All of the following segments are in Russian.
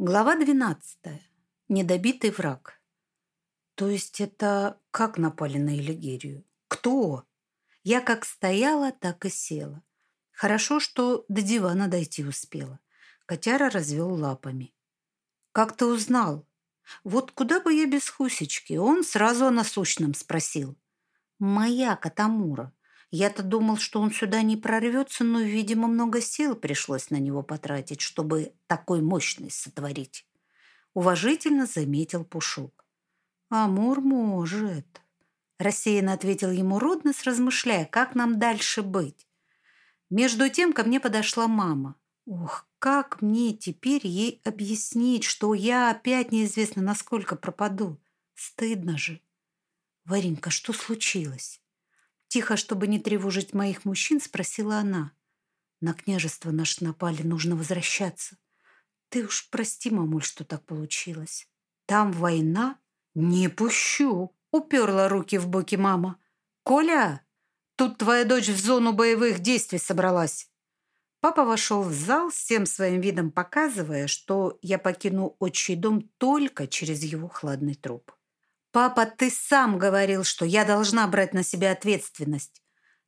Глава 12. Недобитый враг. То есть это как напали на Элигерию? Кто? Я как стояла, так и села. Хорошо, что до дивана дойти успела. Котяра развел лапами. Как ты узнал? Вот куда бы я без Хусечки? Он сразу о насущном спросил. Моя Катамура. Я-то думал, что он сюда не прорвется, но, видимо, много сил пришлось на него потратить, чтобы такой мощность сотворить. Уважительно заметил Пушок. «Амур может», – рассеянно ответил ему Роднос, размышляя, как нам дальше быть. Между тем ко мне подошла мама. Ох, как мне теперь ей объяснить, что я опять неизвестно насколько пропаду? Стыдно же. Варенька, что случилось? Тихо, чтобы не тревожить моих мужчин, спросила она. На княжество наш напали, нужно возвращаться. Ты уж прости, мамуль, что так получилось. Там война? Не пущу, уперла руки в боки мама. Коля, тут твоя дочь в зону боевых действий собралась. Папа вошел в зал, всем своим видом показывая, что я покину отчий дом только через его хладный труп. «Папа, ты сам говорил, что я должна брать на себя ответственность».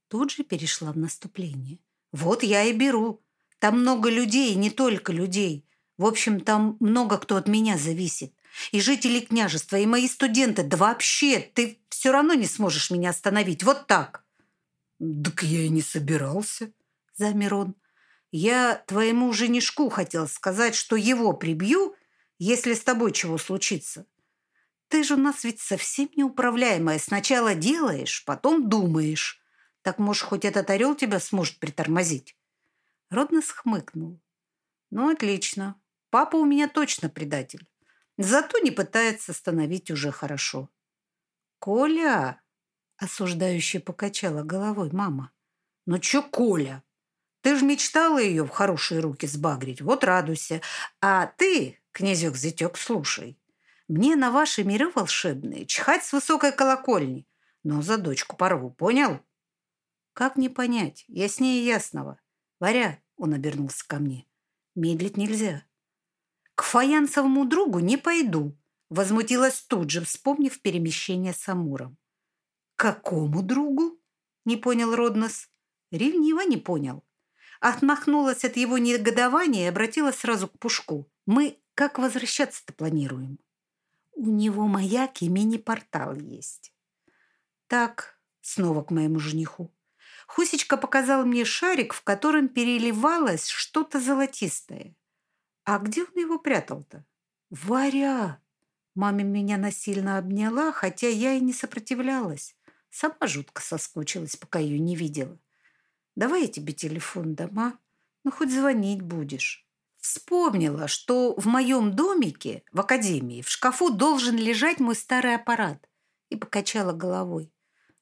Тут же перешла в наступление. «Вот я и беру. Там много людей, не только людей. В общем, там много кто от меня зависит. И жители княжества, и мои студенты. Да вообще, ты все равно не сможешь меня остановить. Вот так». «Так я и не собирался», — замер он. «Я твоему женишку хотел сказать, что его прибью, если с тобой чего случится. Ты же у нас ведь совсем неуправляемая. Сначала делаешь, потом думаешь. Так, может, хоть этот орел тебя сможет притормозить?» Роднос хмыкнул. «Ну, отлично. Папа у меня точно предатель. Зато не пытается остановить уже хорошо». «Коля!» – осуждающе покачала головой мама. «Ну чё, Коля? Ты же мечтала ее в хорошие руки сбагрить. Вот радуйся. А ты, князек-зятек, слушай. Мне на ваши миры волшебные чихать с высокой колокольни, но за дочку порву, понял? Как не понять? Я с ней ясного. Варя, он обернулся ко мне. Медлить нельзя. К фаянсовому другу не пойду, возмутилась тут же, вспомнив перемещение с Амуром. Какому другу? Не понял Роднос. Ревниво не понял. Отмахнулась от его негодования и обратилась сразу к Пушку. Мы как возвращаться-то планируем? У него маяк и мини-портал есть. Так, снова к моему жениху. Хусечка показал мне шарик, в котором переливалось что-то золотистое. А где он его прятал-то? Варя! Мама меня насильно обняла, хотя я и не сопротивлялась. Сама жутко соскучилась, пока ее не видела. Давай я тебе телефон дома, ну хоть звонить будешь. Вспомнила, что в моем домике в академии в шкафу должен лежать мой старый аппарат. И покачала головой.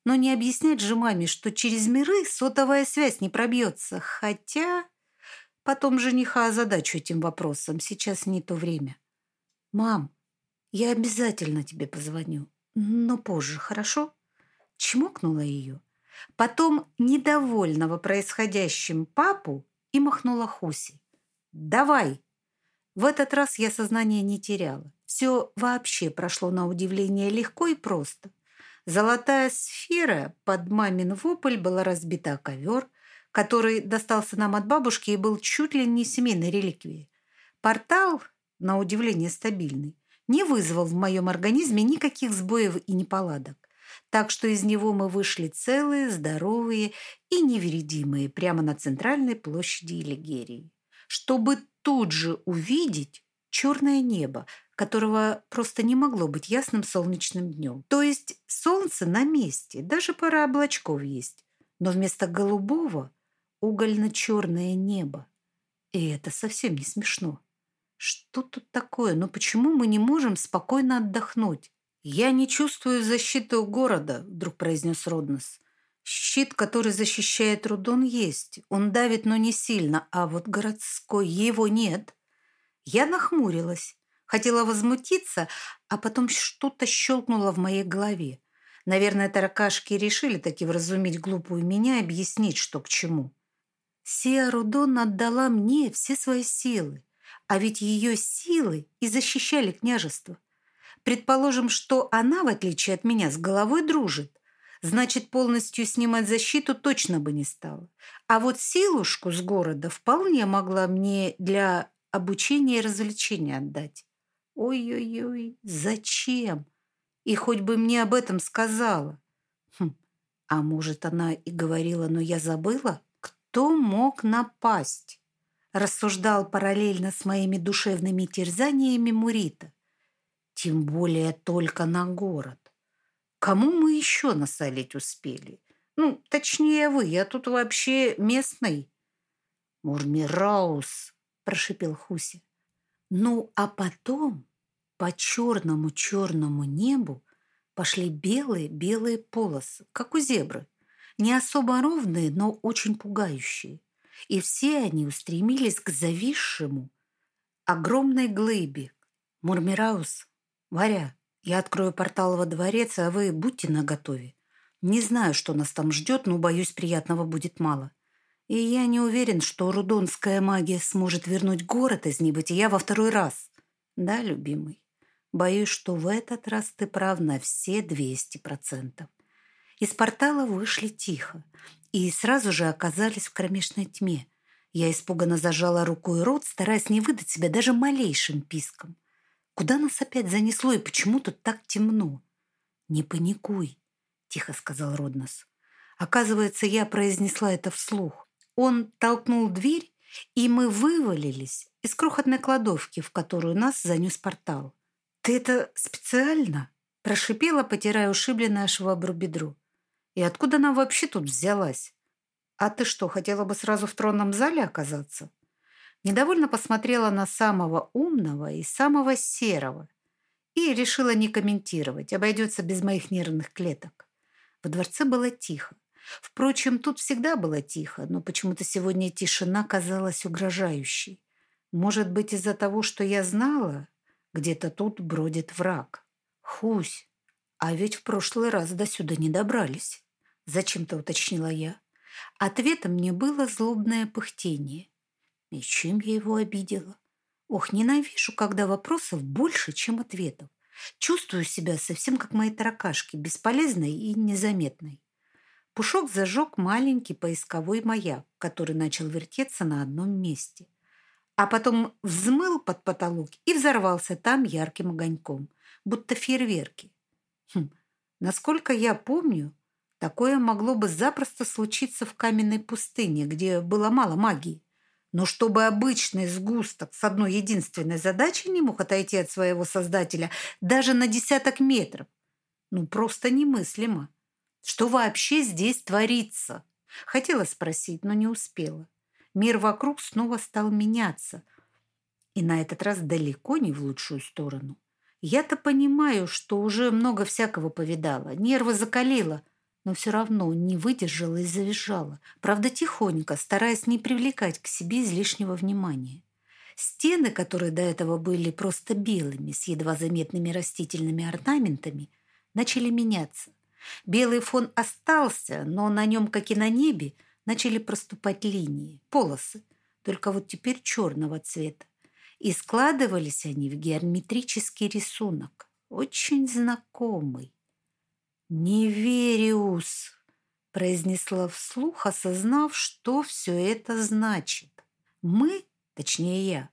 Но не объяснять же маме, что через миры сотовая связь не пробьется. Хотя потом жениха озадачу этим вопросом. Сейчас не то время. Мам, я обязательно тебе позвоню. Но позже, хорошо? Чмокнула ее. Потом недовольного происходящим папу и махнула Хуси. «Давай!» В этот раз я сознание не теряла. Все вообще прошло на удивление легко и просто. Золотая сфера под мамин вопль была разбита ковер, который достался нам от бабушки и был чуть ли не семейной реликвией. Портал, на удивление стабильный, не вызвал в моем организме никаких сбоев и неполадок. Так что из него мы вышли целые, здоровые и невредимые прямо на центральной площади Элигерии чтобы тут же увидеть черное небо, которого просто не могло быть ясным солнечным днем. То есть солнце на месте, даже пара облачков есть, но вместо голубого угольно-черное небо. И это совсем не смешно. Что тут такое? Но почему мы не можем спокойно отдохнуть? Я не чувствую защиты у города, вдруг произнес Роднос. Щит, который защищает Рудон, есть. Он давит, но не сильно, а вот городской его нет. Я нахмурилась, хотела возмутиться, а потом что-то щелкнуло в моей голове. Наверное, таракашки решили таки вразумить глупую меня и объяснить, что к чему. Сия Рудон отдала мне все свои силы, А ведь ее силы и защищали княжество. Предположим, что она, в отличие от меня, с головой дружит. Значит, полностью снимать защиту точно бы не стала. А вот силушку с города вполне могла мне для обучения и развлечения отдать. Ой-ой-ой, зачем? И хоть бы мне об этом сказала. Хм, а может, она и говорила, но я забыла? Кто мог напасть? Рассуждал параллельно с моими душевными терзаниями Мурита. Тем более только на город. Кому мы еще насолить успели? Ну, точнее вы, я тут вообще местный. Мурмираус, прошипел Хуси. Ну, а потом по черному-черному небу пошли белые-белые полосы, как у зебры. Не особо ровные, но очень пугающие. И все они устремились к зависшему огромной глыбе. Мурмираус, Варя, я открою портал во дворец, а вы будьте наготове. Не знаю, что нас там ждет, но, боюсь, приятного будет мало. И я не уверен, что рудонская магия сможет вернуть город из небытия во второй раз. Да, любимый? Боюсь, что в этот раз ты прав на все 200%. Из портала вышли тихо и сразу же оказались в кромешной тьме. Я испуганно зажала рукой рот, стараясь не выдать себя даже малейшим писком. Куда нас опять занесло и почему тут так темно? «Не паникуй», — тихо сказал Роднос. Оказывается, я произнесла это вслух. Он толкнул дверь, и мы вывалились из крохотной кладовки, в которую нас занес портал. «Ты это специально?» – прошипела, потирая ушибленное швабру бедро. «И откуда она вообще тут взялась? А ты что, хотела бы сразу в тронном зале оказаться?» Недовольно посмотрела на самого умного и самого серого и решила не комментировать, обойдется без моих нервных клеток. Во дворце было тихо. Впрочем, тут всегда было тихо, но почему-то сегодня тишина казалась угрожающей. Может быть, из-за того, что я знала, где-то тут бродит враг. Хусь, а ведь в прошлый раз до сюда не добрались. Зачем-то уточнила я. Ответом мне было злобное пыхтение. И чем я его обидела? Ох, ненавижу, когда вопросов больше, чем ответов. Чувствую себя совсем как мои таракашки, бесполезной и незаметной. Пушок зажег маленький поисковой маяк, который начал вертеться на одном месте а потом взмыл под потолок и взорвался там ярким огоньком, будто фейерверки. Хм, насколько я помню, такое могло бы запросто случиться в каменной пустыне, где было мало магии. Но чтобы обычный сгусток с одной единственной задачей не мог отойти от своего создателя даже на десяток метров, ну просто немыслимо. Что вообще здесь творится? Хотела спросить, но не успела. Мир вокруг снова стал меняться. И на этот раз далеко не в лучшую сторону. Я-то понимаю, что уже много всякого повидала, нервы закалила, но все равно не выдержала и завизжала. Правда, тихонько, стараясь не привлекать к себе излишнего внимания. Стены, которые до этого были просто белыми, с едва заметными растительными орнаментами, начали меняться. Белый фон остался, но на нем, как и на небе, начали проступать линии, полосы, только вот теперь черного цвета. И складывались они в геометрический рисунок, очень знакомый. «Невериус!» – произнесла вслух, осознав, что все это значит. «Мы, точнее я,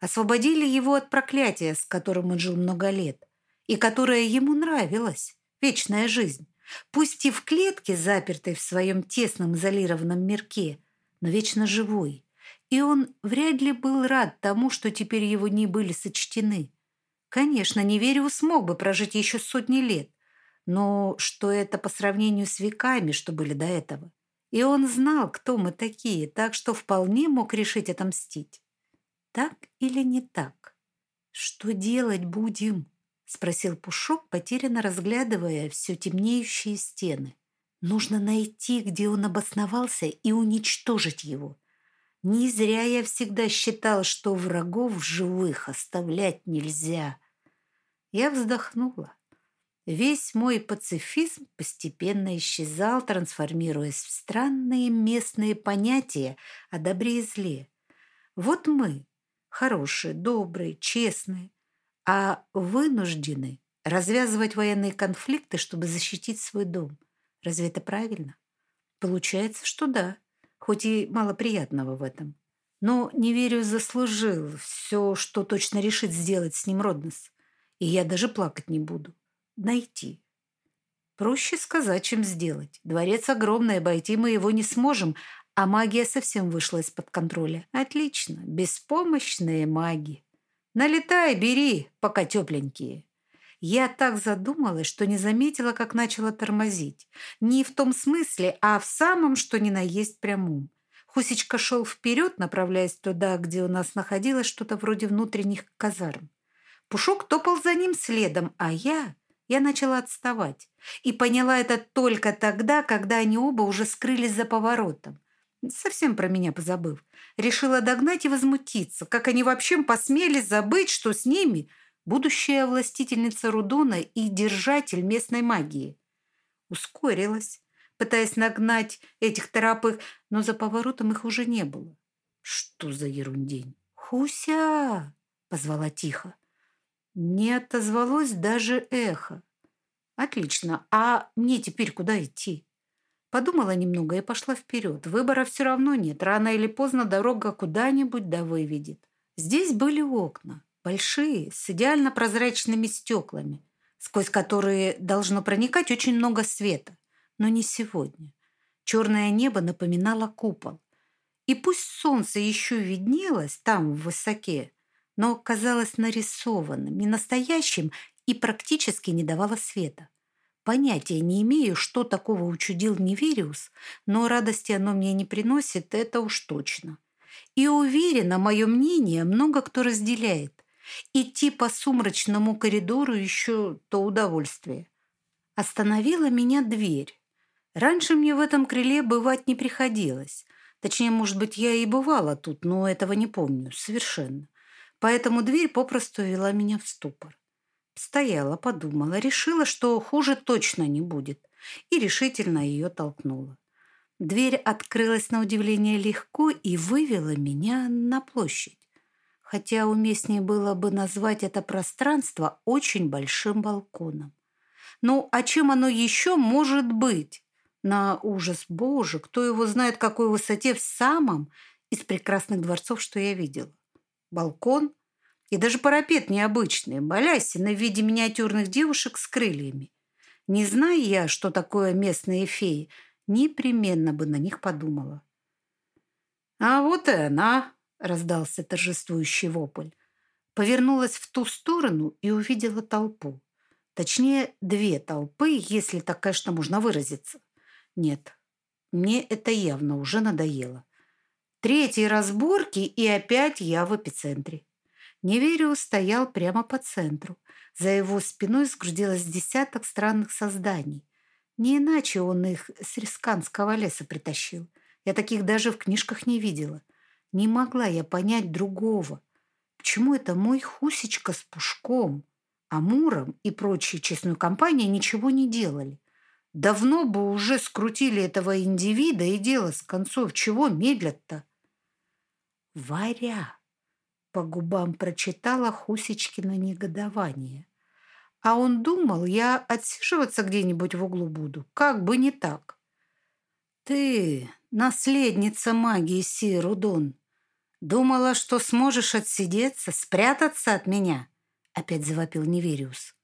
освободили его от проклятия, с которым он жил много лет, и которое ему нравилось, вечная жизнь. Пусть и в клетке, запертой в своем тесном изолированном мирке, но вечно живой. И он вряд ли был рад тому, что теперь его не были сочтены. Конечно, Невериус смог бы прожить еще сотни лет, но что это по сравнению с веками, что были до этого? И он знал, кто мы такие, так что вполне мог решить отомстить. Так или не так? Что делать будем? спросил Пушок, потерянно разглядывая все темнеющие стены. Нужно найти, где он обосновался, и уничтожить его. Не зря я всегда считал, что врагов живых оставлять нельзя. Я вздохнула. Весь мой пацифизм постепенно исчезал, трансформируясь в странные местные понятия о добре и зле. Вот мы, Хорошие, добрые, честные. А вынуждены развязывать военные конфликты, чтобы защитить свой дом. Разве это правильно? Получается, что да, хоть и мало приятного в этом. Но Неверию заслужил все, что точно решит сделать с ним Роднос. И я даже плакать не буду. Найти. Проще сказать, чем сделать. Дворец огромный, обойти мы его не сможем, а магия совсем вышла из-под контроля. Отлично, беспомощные маги. Налетай, бери, пока тепленькие. Я так задумалась, что не заметила, как начала тормозить. Не в том смысле, а в самом, что ни на есть прямом. Хусечка шел вперед, направляясь туда, где у нас находилось что-то вроде внутренних казарм. Пушок топал за ним следом, а я... Я начала отставать. И поняла это только тогда, когда они оба уже скрылись за поворотом. Совсем про меня позабыв. Решила догнать и возмутиться. Как они вообще посмели забыть, что с ними будущая властительница Рудона и держатель местной магии. Ускорилась пытаясь нагнать этих торопых, но за поворотом их уже не было. Что за ерундень? «Хуся!» — позвала тихо. Не отозвалось даже эхо. «Отлично. А мне теперь куда идти?» Подумала немного и пошла вперед. Выбора все равно нет. Рано или поздно дорога куда-нибудь да выведет. Здесь были окна. Большие, с идеально прозрачными стеклами, сквозь которые должно проникать очень много света но не сегодня. Черное небо напоминало купол. И пусть солнце еще виднелось там, в высоке, но казалось нарисованным, не настоящим и практически не давало света. Понятия не имею, что такого учудил Невериус, но радости оно мне не приносит, это уж точно. И уверена, мое мнение много кто разделяет. Идти по сумрачному коридору еще то удовольствие. Остановила меня дверь. Раньше мне в этом крыле бывать не приходилось. Точнее, может быть, я и бывала тут, но этого не помню совершенно. Поэтому дверь попросту вела меня в ступор. Стояла, подумала, решила, что хуже точно не будет, и решительно ее толкнула. Дверь открылась на удивление легко и вывела меня на площадь. Хотя уместнее было бы назвать это пространство очень большим балконом. Ну, а чем оно еще может быть? на ужас Боже, кто его знает, какой высоте в самом из прекрасных дворцов, что я видела. Балкон и даже парапет необычный, балясины в виде миниатюрных девушек с крыльями. Не зная я, что такое местные феи, непременно бы на них подумала. «А вот и она!» — раздался торжествующий вопль. Повернулась в ту сторону и увидела толпу. Точнее, две толпы, если так, конечно, можно выразиться. Нет, мне это явно уже надоело. Третьи разборки, и опять я в эпицентре. Невериус стоял прямо по центру. За его спиной сгрудилось десяток странных созданий. Не иначе он их с рисканского леса притащил. Я таких даже в книжках не видела. Не могла я понять другого. Почему это мой Хусечка с Пушком, а Муром и прочие честную компанию ничего не делали? Давно бы уже скрутили этого индивида и дело с концов. Чего медлят-то? Варя по губам прочитала Хусечкино негодование. А он думал, я отсиживаться где-нибудь в углу буду. Как бы не так. Ты, наследница магии Сирудон, думала, что сможешь отсидеться, спрятаться от меня? Опять завопил Невериус.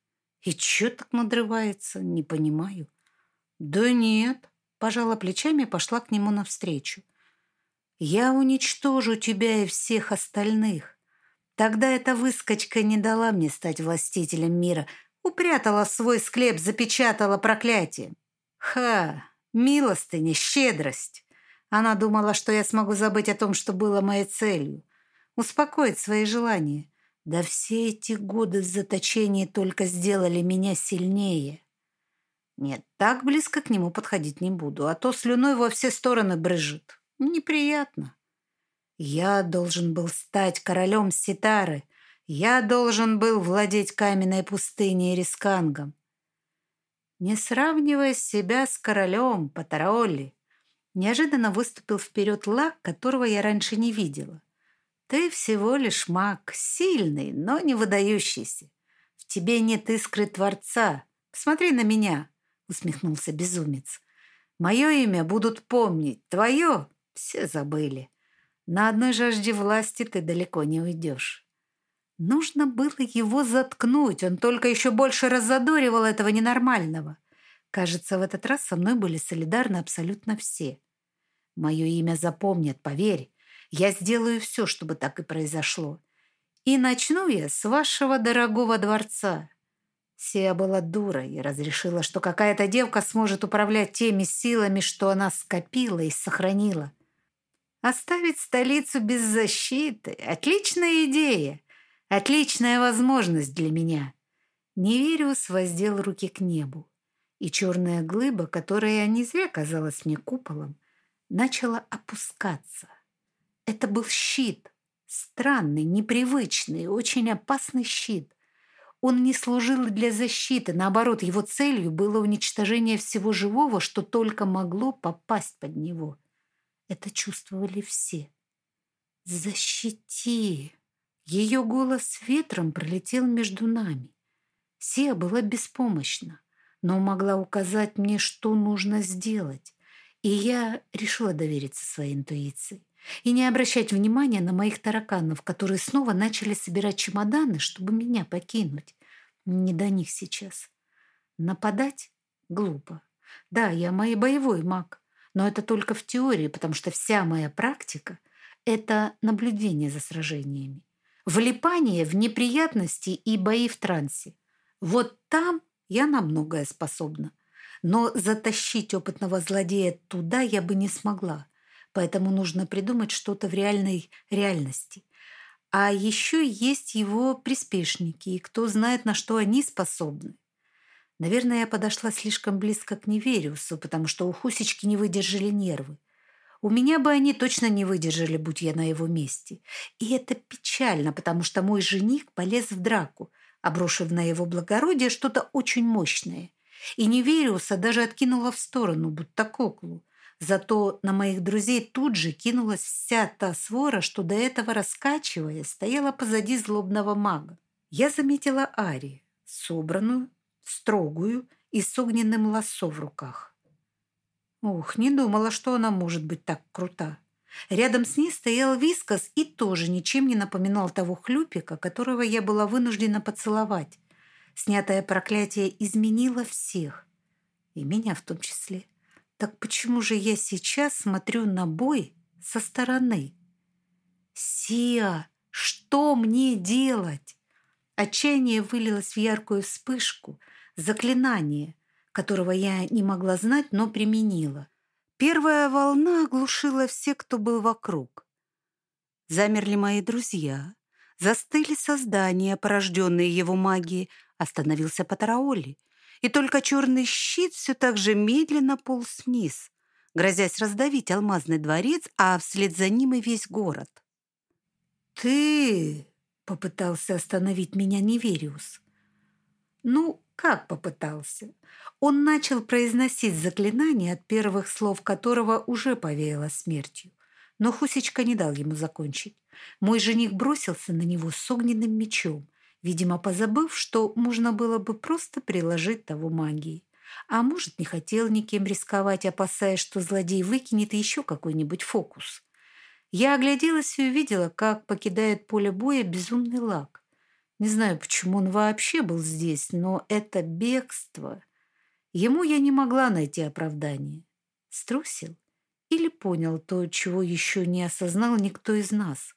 И чё так надрывается, не понимаю. «Да нет», — пожала плечами и пошла к нему навстречу. «Я уничтожу тебя и всех остальных. Тогда эта выскочка не дала мне стать властителем мира, упрятала свой склеп, запечатала проклятие. Ха, милостыня, щедрость. Она думала, что я смогу забыть о том, что было моей целью, успокоить свои желания. Да все эти годы заточения только сделали меня сильнее». Нет, так близко к нему подходить не буду, а то слюной во все стороны брызжет. Неприятно. Я должен был стать королем Ситары. Я должен был владеть каменной пустыней рискангом. Не сравнивая себя с королем Патаролли, неожиданно выступил вперед лак, которого я раньше не видела. Ты всего лишь маг, сильный, но не выдающийся. В тебе нет искры Творца. Посмотри на меня, усмехнулся безумец. Мое имя будут помнить, твое все забыли. На одной жажде власти ты далеко не уйдешь. Нужно было его заткнуть, он только еще больше раззадоривал этого ненормального. Кажется, в этот раз со мной были солидарны абсолютно все. Мое имя запомнят, поверь. Я сделаю все, чтобы так и произошло. И начну я с вашего дорогого дворца. Сия была дурой и разрешила, что какая-то девка сможет управлять теми силами, что она скопила и сохранила. Оставить столицу без защиты – отличная идея, отличная возможность для меня. Невериус воздел руки к небу, и черная глыба, которая не зря казалась мне куполом, начала опускаться. Это был щит. Странный, непривычный, очень опасный щит. Он не служил для защиты, наоборот, его целью было уничтожение всего живого, что только могло попасть под него. Это чувствовали все. «Защити!» Ее голос ветром пролетел между нами. Сия была беспомощна, но могла указать мне, что нужно сделать. И я решила довериться своей интуиции и не обращать внимания на моих тараканов, которые снова начали собирать чемоданы, чтобы меня покинуть. Не до них сейчас. Нападать глупо. Да, я мой боевой маг, но это только в теории, потому что вся моя практика – это наблюдение за сражениями. Влипание в неприятности и бои в трансе. Вот там я на многое способна. Но затащить опытного злодея туда я бы не смогла – поэтому нужно придумать что-то в реальной реальности. А еще есть его приспешники, и кто знает, на что они способны. Наверное, я подошла слишком близко к Невериусу, потому что у Хусечки не выдержали нервы. У меня бы они точно не выдержали, будь я на его месте. И это печально, потому что мой жених полез в драку, обрушив на его благородие что-то очень мощное. И Невериуса даже откинула в сторону, будто куклу. Зато на моих друзей тут же кинулась вся та свора, что до этого, раскачивая, стояла позади злобного мага. Я заметила Ари, собранную, строгую и с огненным лассо в руках. Ух, не думала, что она может быть так крута. Рядом с ней стоял Вискас и тоже ничем не напоминал того хлюпика, которого я была вынуждена поцеловать. Снятое проклятие изменило всех, и меня в том числе. Так почему же я сейчас смотрю на бой со стороны? Сия, что мне делать? Отчаяние вылилось в яркую вспышку, заклинание, которого я не могла знать, но применила. Первая волна оглушила всех, кто был вокруг. Замерли мои друзья, застыли создания, порожденные его магией, остановился Патараоли и только черный щит все так же медленно полз вниз, грозясь раздавить алмазный дворец, а вслед за ним и весь город. «Ты...» — попытался остановить меня Невериус. «Ну, как попытался?» Он начал произносить заклинание, от первых слов которого уже повеяло смертью. Но Хусечка не дал ему закончить. Мой жених бросился на него с огненным мечом, видимо, позабыв, что можно было бы просто приложить того магии. А может, не хотел никем рисковать, опасаясь, что злодей выкинет еще какой-нибудь фокус. Я огляделась и увидела, как покидает поле боя безумный лак. Не знаю, почему он вообще был здесь, но это бегство. Ему я не могла найти оправдание. Струсил? Или понял то, чего еще не осознал никто из нас?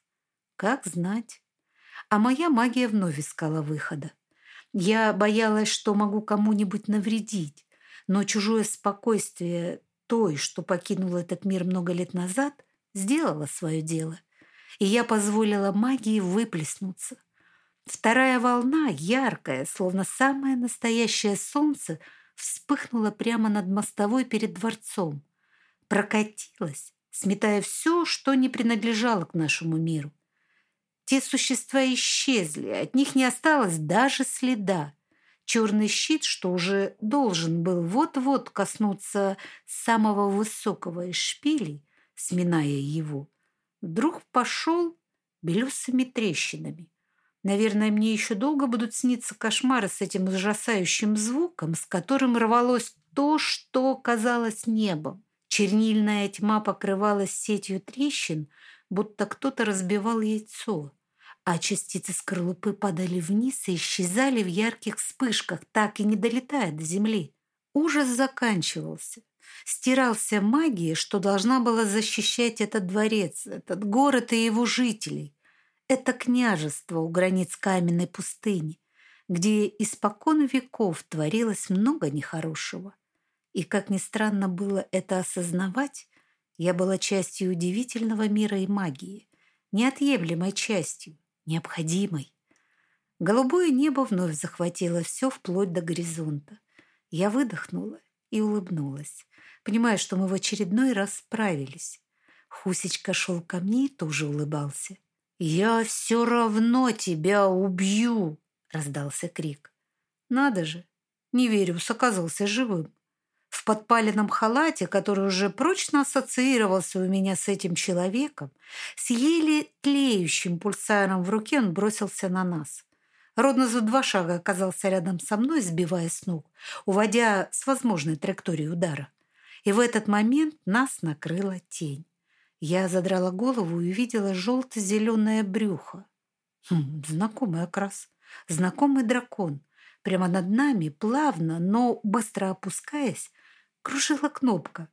Как знать? а моя магия вновь искала выхода. Я боялась, что могу кому-нибудь навредить, но чужое спокойствие той, что покинула этот мир много лет назад, сделала свое дело, и я позволила магии выплеснуться. Вторая волна, яркая, словно самое настоящее солнце, вспыхнула прямо над мостовой перед дворцом, прокатилась, сметая все, что не принадлежало к нашему миру. Те существа исчезли, от них не осталось даже следа. Черный щит, что уже должен был вот-вот коснуться самого высокого из шпилей, сминая его, вдруг пошел белесыми трещинами. Наверное, мне еще долго будут сниться кошмары с этим ужасающим звуком, с которым рвалось то, что казалось небом. Чернильная тьма покрывалась сетью трещин, будто кто-то разбивал яйцо, а частицы скорлупы падали вниз и исчезали в ярких вспышках, так и не долетая до земли. Ужас заканчивался. Стирался магия, что должна была защищать этот дворец, этот город и его жителей. Это княжество у границ каменной пустыни, где испокон веков творилось много нехорошего. И, как ни странно было это осознавать, я была частью удивительного мира и магии, неотъемлемой частью, необходимой. Голубое небо вновь захватило все вплоть до горизонта. Я выдохнула и улыбнулась, понимая, что мы в очередной раз справились. Хусечка шел ко мне и тоже улыбался. «Я все равно тебя убью!» — раздался крик. «Надо же! Невериус оказался живым в подпаленном халате, который уже прочно ассоциировался у меня с этим человеком, с еле тлеющим пульсаром в руке он бросился на нас. Родно за два шага оказался рядом со мной, сбивая с ног, уводя с возможной траектории удара. И в этот момент нас накрыла тень. Я задрала голову и увидела желто-зеленое брюхо. Хм, знакомый окрас, знакомый дракон. Прямо над нами, плавно, но быстро опускаясь, кружила кнопка.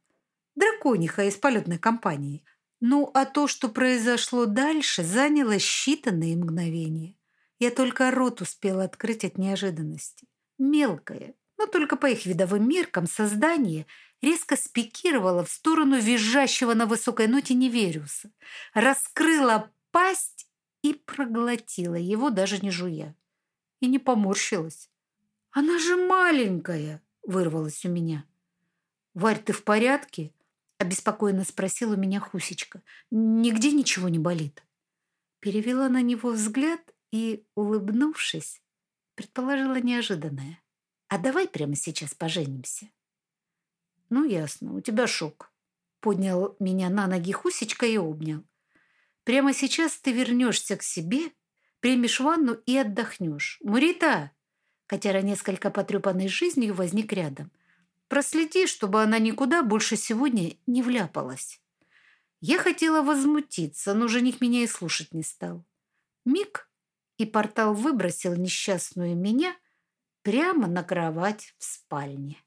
Дракониха из полетной компании. Ну, а то, что произошло дальше, заняло считанные мгновения. Я только рот успела открыть от неожиданности. Мелкое, но только по их видовым меркам создание резко спикировало в сторону визжащего на высокой ноте Невериуса, раскрыла пасть и проглотила его, даже не жуя. И не поморщилась. «Она же маленькая!» — вырвалась у меня. «Варь, ты в порядке?» — обеспокоенно спросила меня Хусечка. «Нигде ничего не болит?» Перевела на него взгляд и, улыбнувшись, предположила неожиданное. «А давай прямо сейчас поженимся?» «Ну, ясно, у тебя шок», — поднял меня на ноги Хусечка и обнял. «Прямо сейчас ты вернешься к себе, примешь ванну и отдохнешь. Мурита!» Котяра, несколько потрепанной жизнью, возник рядом. Проследи, чтобы она никуда больше сегодня не вляпалась. Я хотела возмутиться, но жених меня и слушать не стал. Миг, и портал выбросил несчастную меня прямо на кровать в спальне.